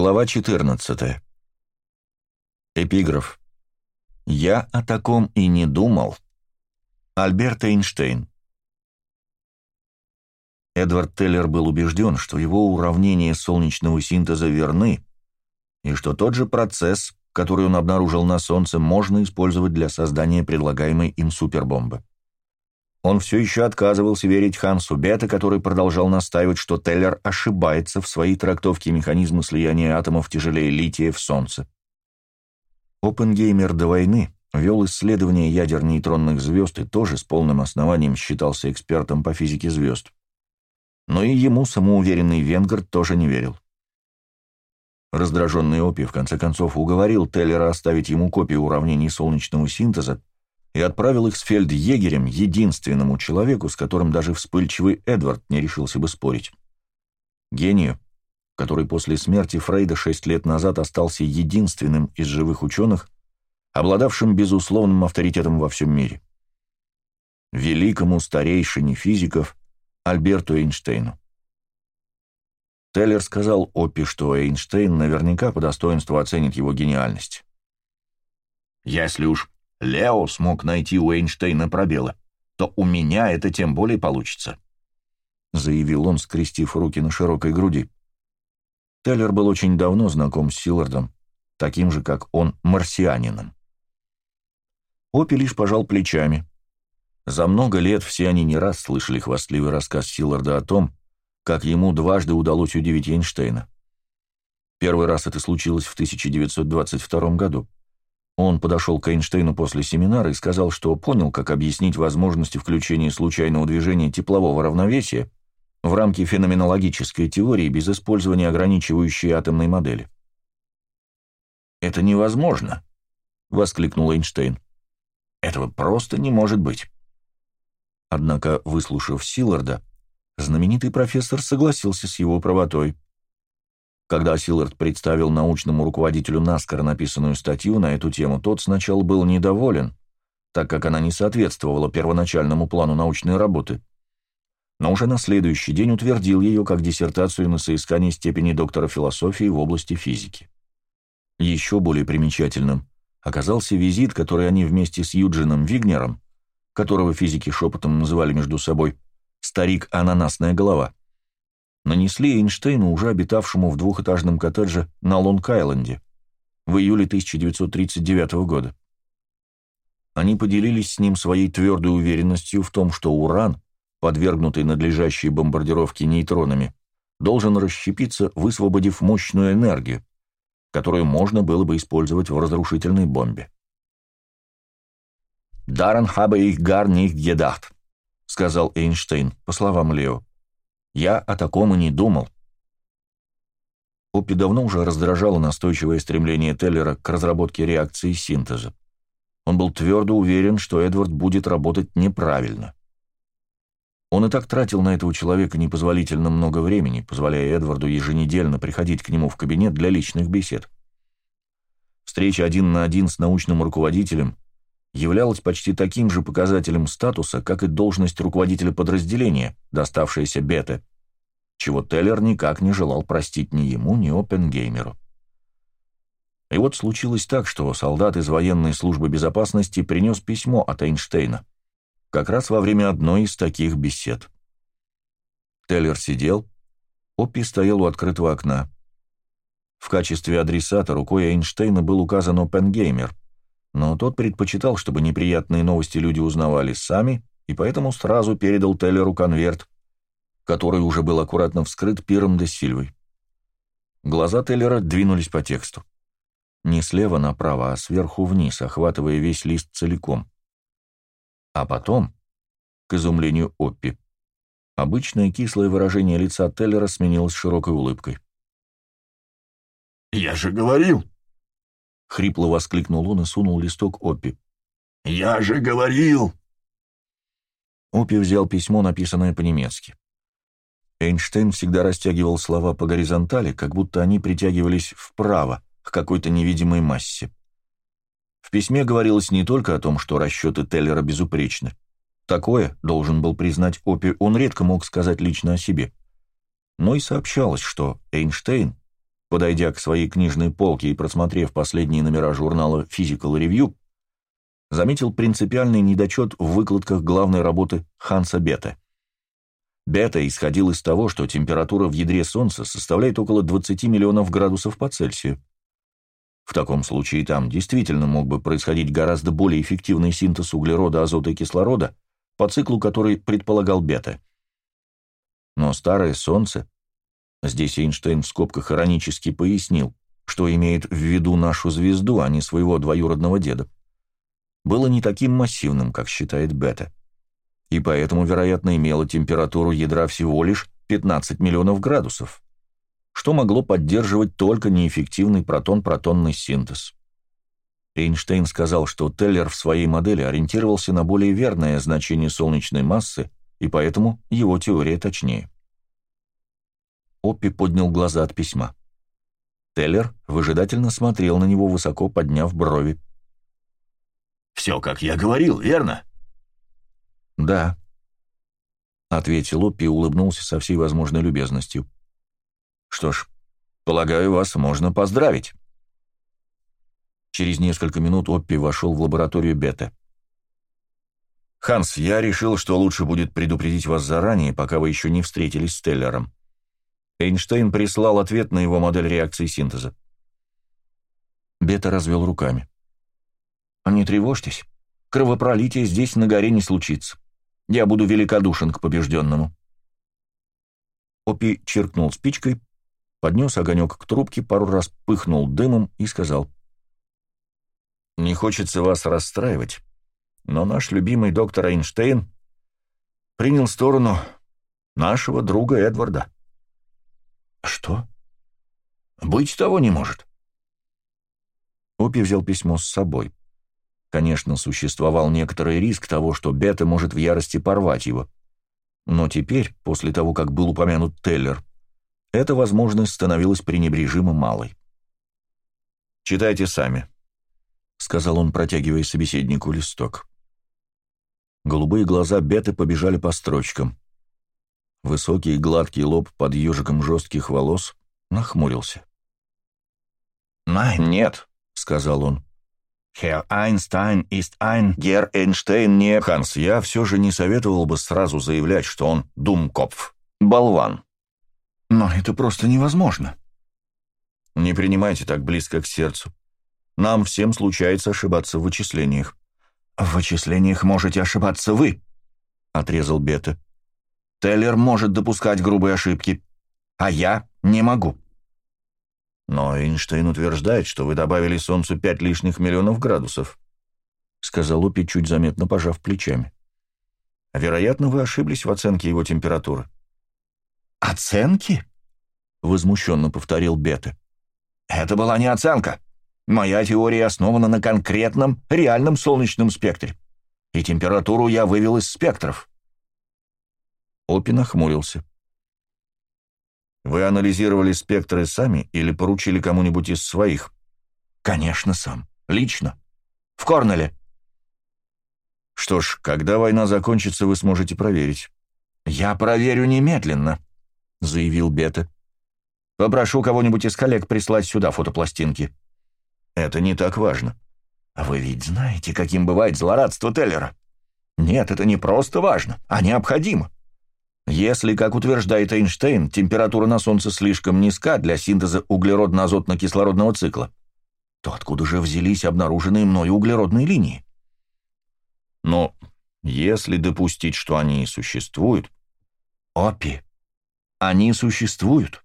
Глава 14. Эпиграф. «Я о таком и не думал». Альберт Эйнштейн. Эдвард Теллер был убежден, что его уравнения солнечного синтеза верны, и что тот же процесс, который он обнаружил на Солнце, можно использовать для создания предлагаемой им супербомбы. Он все еще отказывался верить Хансу Бета, который продолжал настаивать, что Теллер ошибается в своей трактовке механизма слияния атомов тяжелее лития в Солнце. Опенгеймер до войны вел исследования ядер нейтронных звезд и тоже с полным основанием считался экспертом по физике звезд. Но и ему самоуверенный Венгард тоже не верил. Раздраженный Опи в конце концов уговорил Теллера оставить ему копию уравнений солнечного синтеза, и отправил их с фельдъегерем, единственному человеку, с которым даже вспыльчивый Эдвард не решился бы спорить. Гению, который после смерти Фрейда шесть лет назад остался единственным из живых ученых, обладавшим безусловным авторитетом во всем мире. Великому старейшине физиков Альберту Эйнштейну. Теллер сказал Оппи, что Эйнштейн наверняка по достоинству оценит его гениальность. «Если уж Лео смог найти у Эйнштейна пробелы, то у меня это тем более получится», — заявил он, скрестив руки на широкой груди. Теллер был очень давно знаком с Силлардом, таким же, как он, марсианином. Опи лишь пожал плечами. За много лет все они не раз слышали хвастливый рассказ Силларда о том, как ему дважды удалось удивить Эйнштейна. Первый раз это случилось в 1922 году. Он подошел к Эйнштейну после семинара и сказал, что понял, как объяснить возможности включения случайного движения теплового равновесия в рамки феноменологической теории без использования ограничивающей атомной модели. «Это невозможно», — воскликнул Эйнштейн. «Этого просто не может быть». Однако, выслушав Силларда, знаменитый профессор согласился с его правотой. Когда Силлард представил научному руководителю Наскара написанную статью на эту тему, тот сначала был недоволен, так как она не соответствовала первоначальному плану научной работы. Но уже на следующий день утвердил ее как диссертацию на соискание степени доктора философии в области физики. Еще более примечательным оказался визит, который они вместе с Юджином Вигнером, которого физики шепотом называли между собой «старик ананасная голова», нанесли Эйнштейну, уже обитавшему в двухэтажном коттедже на Лонг-Айленде, в июле 1939 года. Они поделились с ним своей твердой уверенностью в том, что уран, подвергнутый надлежащей бомбардировке нейтронами, должен расщепиться, высвободив мощную энергию, которую можно было бы использовать в разрушительной бомбе. «Даррен habe ich gar nicht gedacht», — сказал Эйнштейн, по словам Лео. Я о таком и не думал. Оппи давно уже раздражало настойчивое стремление Теллера к разработке реакции синтеза. Он был твердо уверен, что Эдвард будет работать неправильно. Он и так тратил на этого человека непозволительно много времени, позволяя Эдварду еженедельно приходить к нему в кабинет для личных бесед. Встреча один на один с научным руководителем являлась почти таким же показателем статуса, как и должность руководителя подразделения, доставшаяся Бете, чего Теллер никак не желал простить ни ему, ни Опенгеймеру. И вот случилось так, что солдат из военной службы безопасности принес письмо от Эйнштейна, как раз во время одной из таких бесед. Теллер сидел, Оппи стоял у открытого окна. В качестве адресата рукой Эйнштейна был указан Опенгеймер — но тот предпочитал, чтобы неприятные новости люди узнавали сами, и поэтому сразу передал Теллеру конверт, который уже был аккуратно вскрыт Пиром де Сильвой. Глаза Теллера двинулись по тексту. Не слева направо, а сверху вниз, охватывая весь лист целиком. А потом, к изумлению Оппи, обычное кислое выражение лица Теллера сменилось широкой улыбкой. «Я же говорил!» — хрипло воскликнул он и сунул листок Оппи. «Я же говорил!» Оппи взял письмо, написанное по-немецки. Эйнштейн всегда растягивал слова по горизонтали, как будто они притягивались вправо, к какой-то невидимой массе. В письме говорилось не только о том, что расчеты Теллера безупречны. Такое, должен был признать Оппи, он редко мог сказать лично о себе. Но и сообщалось, что Эйнштейн подойдя к своей книжной полке и просмотрев последние номера журнала Physical Review, заметил принципиальный недочет в выкладках главной работы Ханса Бета. Бета исходил из того, что температура в ядре Солнца составляет около 20 миллионов градусов по Цельсию. В таком случае там действительно мог бы происходить гораздо более эффективный синтез углерода, азота и кислорода, по циклу который предполагал Бета. Но старое Солнце, здесь Эйнштейн в скобках иронически пояснил, что имеет в виду нашу звезду, а не своего двоюродного деда, было не таким массивным, как считает Бета и поэтому, вероятно, имела температуру ядра всего лишь 15 миллионов градусов, что могло поддерживать только неэффективный протон-протонный синтез. Эйнштейн сказал, что Теллер в своей модели ориентировался на более верное значение солнечной массы, и поэтому его теория точнее. Оппи поднял глаза от письма. Теллер выжидательно смотрел на него, высоко подняв брови. «Все, как я говорил, верно?» «Да», — ответил Оппи и улыбнулся со всей возможной любезностью. «Что ж, полагаю, вас можно поздравить». Через несколько минут Оппи вошел в лабораторию Бета. «Ханс, я решил, что лучше будет предупредить вас заранее, пока вы еще не встретились с Теллером. Эйнштейн прислал ответ на его модель реакции синтеза». Бета развел руками. «Не тревожьтесь, кровопролитие здесь на горе не случится. Я буду великодушен к побежденному». Опи черкнул спичкой, поднес огонек к трубке, пару раз пыхнул дымом и сказал. «Не хочется вас расстраивать, но наш любимый доктор Эйнштейн принял сторону нашего друга Эдварда». «Что? Быть того не может». Опи взял письмо с собой. Конечно, существовал некоторый риск того, что Бета может в ярости порвать его. Но теперь, после того, как был упомянут Теллер, эта возможность становилась пренебрежимо малой. «Читайте сами», — сказал он, протягивая собеседнику листок. Голубые глаза Беты побежали по строчкам. Высокий и гладкий лоб под ежиком жестких волос нахмурился. «Нет», — сказал он. Herr Einstein ist ein Гер Эйнштейн не... Ханс, я все же не советовал бы сразу заявлять, что он думкопф, болван. Но это просто невозможно. Не принимайте так близко к сердцу. Нам всем случается ошибаться в вычислениях. В вычислениях можете ошибаться вы, отрезал Бета. Теллер может допускать грубые ошибки, а я не могу. «Но Эйнштейн утверждает, что вы добавили Солнцу пять лишних миллионов градусов», — сказал Лупи, чуть заметно пожав плечами. «Вероятно, вы ошиблись в оценке его температуры». «Оценки?» — возмущенно повторил Бета. «Это была не оценка. Моя теория основана на конкретном, реальном солнечном спектре. И температуру я вывел из спектров». Опи нахмурился. Вы анализировали спектры сами или поручили кому-нибудь из своих? Конечно, сам. Лично. В Корнеле. Что ж, когда война закончится, вы сможете проверить. Я проверю немедленно, заявил Бета. Попрошу кого-нибудь из коллег прислать сюда фотопластинки. Это не так важно. Вы ведь знаете, каким бывает злорадство Теллера. Нет, это не просто важно, а необходимо. Если, как утверждает Эйнштейн, температура на Солнце слишком низка для синтеза углеродно-азотно-кислородного цикла, то откуда же взялись обнаруженные мною углеродные линии? Но если допустить, что они и существуют... Опи, они существуют.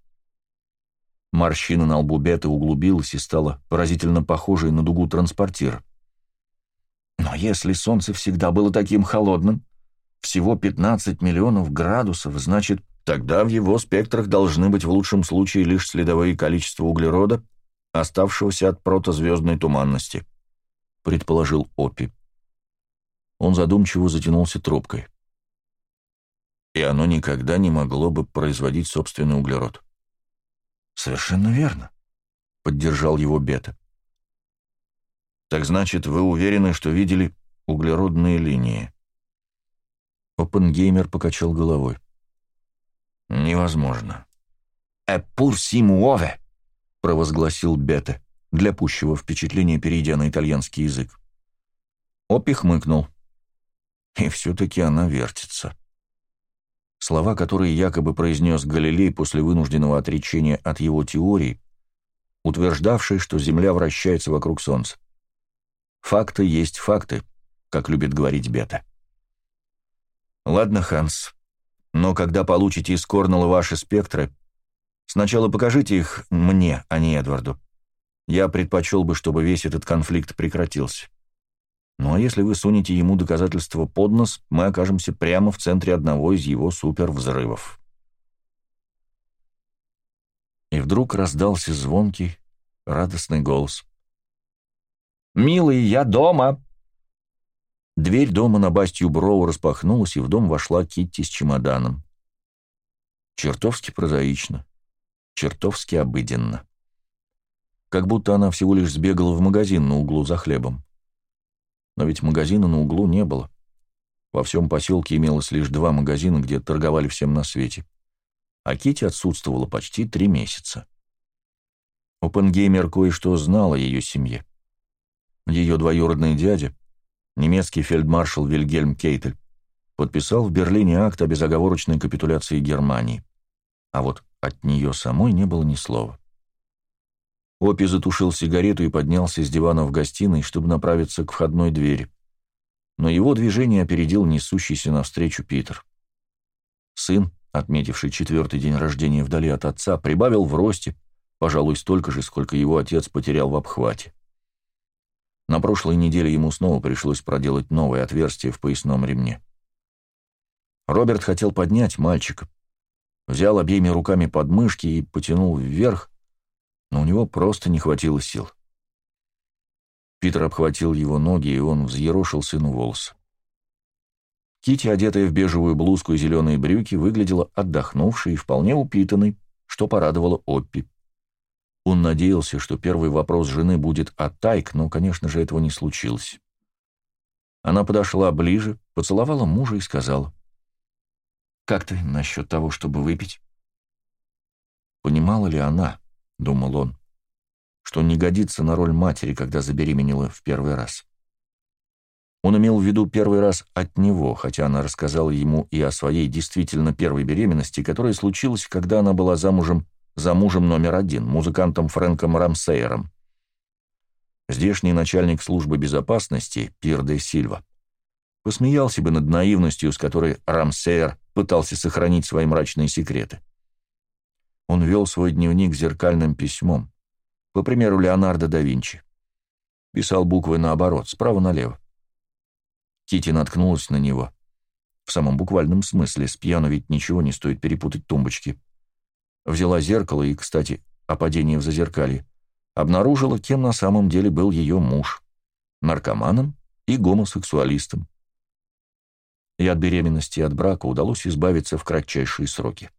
Морщина на лбу Беты углубилась и стала поразительно похожей на дугу транспортира. Но если Солнце всегда было таким холодным, всего 15 миллионов градусов, значит, тогда в его спектрах должны быть в лучшем случае лишь следовые количества углерода, оставшегося от протозвездной туманности, предположил Опи. Он задумчиво затянулся трубкой. И оно никогда не могло бы производить собственный углерод. Совершенно верно, поддержал его Бета. Так значит, вы уверены, что видели углеродные линии? Оппенгеймер покачал головой. «Невозможно». «Эпур си муове», провозгласил Бете, для пущего впечатления перейдя на итальянский язык. Оппи хмыкнул. И все-таки она вертится. Слова, которые якобы произнес Галилей после вынужденного отречения от его теории, утверждавшей, что Земля вращается вокруг Солнца. Факты есть факты, как любит говорить Бета. Ладно, Ханс, но когда получите из Корнелла ваши спектры, сначала покажите их мне, а не Эдварду. Я предпочел бы, чтобы весь этот конфликт прекратился. Ну а если вы сунете ему доказательства под нос, мы окажемся прямо в центре одного из его супервзрывов. И вдруг раздался звонкий, радостный голос. «Милый, я дома!» Дверь дома на Бастью Броу распахнулась, и в дом вошла Китти с чемоданом. Чертовски прозаично, чертовски обыденно. Как будто она всего лишь сбегала в магазин на углу за хлебом. Но ведь магазина на углу не было. Во всем поселке имелось лишь два магазина, где торговали всем на свете. А Кити отсутствовала почти три месяца. Опенгеймер кое-что знал о ее семье. Ее двоюродный дядя, немецкий фельдмаршал Вильгельм Кейтель, подписал в Берлине акт о безоговорочной капитуляции Германии. А вот от нее самой не было ни слова. Опи затушил сигарету и поднялся с дивана в гостиной, чтобы направиться к входной двери. Но его движение опередил несущийся навстречу Питер. Сын, отметивший четвертый день рождения вдали от отца, прибавил в росте, пожалуй, столько же, сколько его отец потерял в обхвате. На прошлой неделе ему снова пришлось проделать новое отверстие в поясном ремне. Роберт хотел поднять мальчика, взял обеими руками подмышки и потянул вверх, но у него просто не хватило сил. Питер обхватил его ноги, и он взъерошил сыну волосы. Кити, одетая в бежевую блузку и зеленые брюки, выглядела отдохнувшей и вполне упитанной, что порадовало Оппи. Он надеялся, что первый вопрос жены будет о Тайк, но, конечно же, этого не случилось. Она подошла ближе, поцеловала мужа и сказала. «Как ты насчет того, чтобы выпить?» Понимала ли она, — думал он, — что не годится на роль матери, когда забеременела в первый раз. Он имел в виду первый раз от него, хотя она рассказала ему и о своей действительно первой беременности, которая случилась, когда она была замужем за мужем номер один, музыкантом Фрэнком Рамсейером. Здешний начальник службы безопасности, Пир де Сильва, посмеялся бы над наивностью, с которой Рамсейер пытался сохранить свои мрачные секреты. Он вел свой дневник зеркальным письмом, по примеру Леонардо да Винчи. Писал буквы наоборот, справа налево. Кити наткнулась на него. В самом буквальном смысле, с пьяну ведь ничего не стоит перепутать тумбочки. Взяла зеркало и, кстати, о падении в зазеркалье, обнаружила, кем на самом деле был ее муж — наркоманом и гомосексуалистом. И от беременности и от брака удалось избавиться в кратчайшие сроки.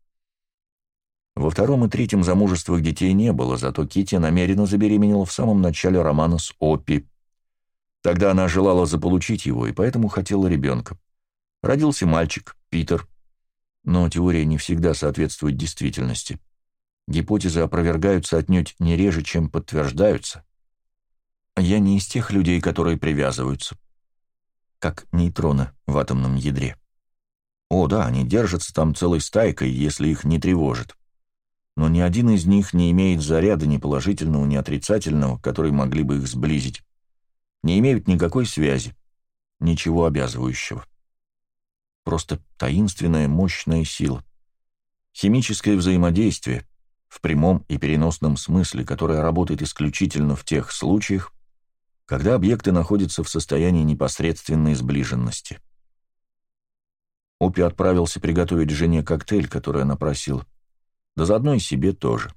Во втором и третьем замужествах детей не было, зато Кити намеренно забеременела в самом начале романа с Оппи. Тогда она желала заполучить его, и поэтому хотела ребенка. Родился мальчик, Питер. Но теория не всегда соответствует действительности. Гипотезы опровергаются отнюдь не реже, чем подтверждаются. Я не из тех людей, которые привязываются. Как нейтроны в атомном ядре. О, да, они держатся там целой стайкой, если их не тревожит но ни один из них не имеет заряда ни положительного, ни отрицательного, которые могли бы их сблизить. Не имеют никакой связи, ничего обязывающего. Просто таинственная мощная сила. Химическое взаимодействие, в прямом и переносном смысле, которое работает исключительно в тех случаях, когда объекты находятся в состоянии непосредственной сближенности. Опи отправился приготовить жене коктейль, который она просила да заодно и себе тоже.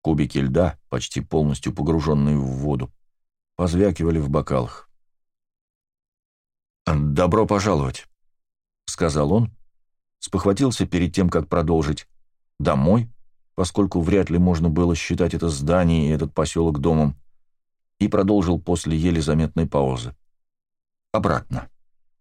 Кубики льда, почти полностью погруженные в воду, позвякивали в бокалах. «Добро пожаловать», — сказал он, спохватился перед тем, как продолжить. «Домой», поскольку вряд ли можно было считать это здание и этот поселок домом, и продолжил после еле заметной паузы. «Обратно».